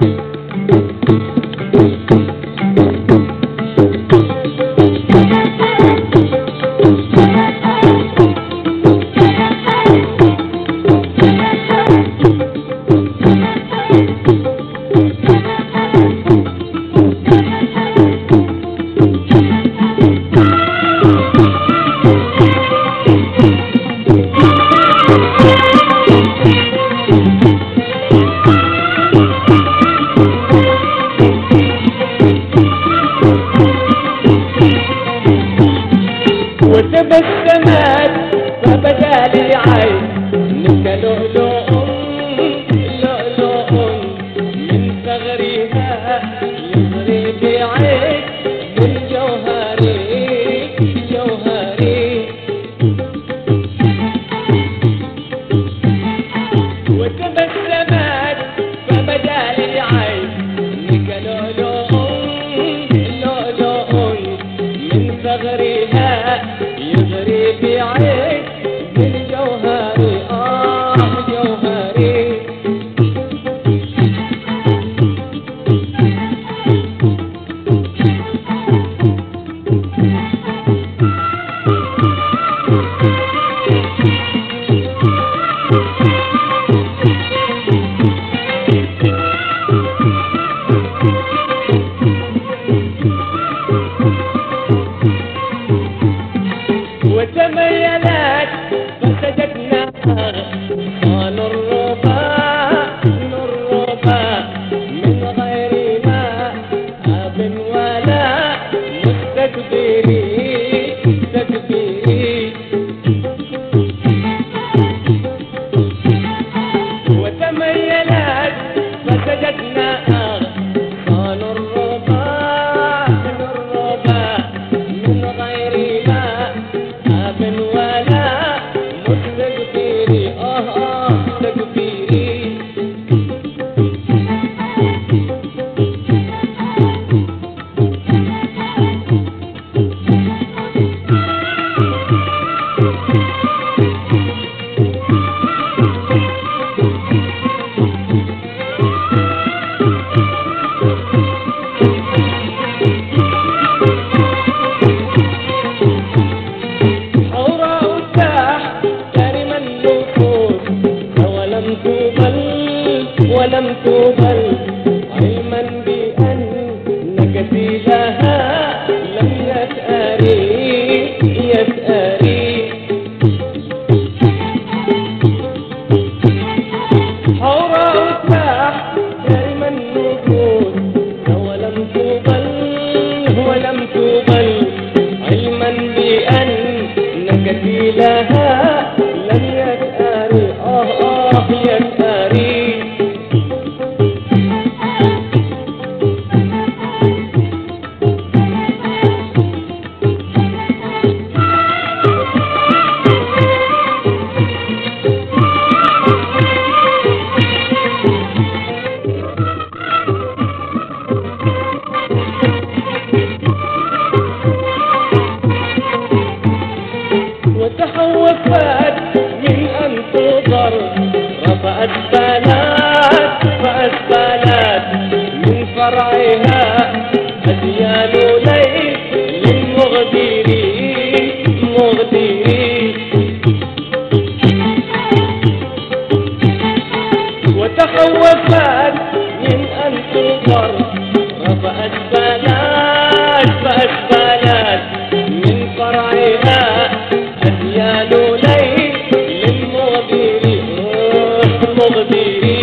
Thank you. تميلت وسددنا قانون baby. الصلاة من فرعها. أديان ليل للمغدرين مغدرين. وتخوفت من أن تنظر. رفعت بلاد فأت بلاد من فرعها. أديان ليل للمغدرين مغدرين.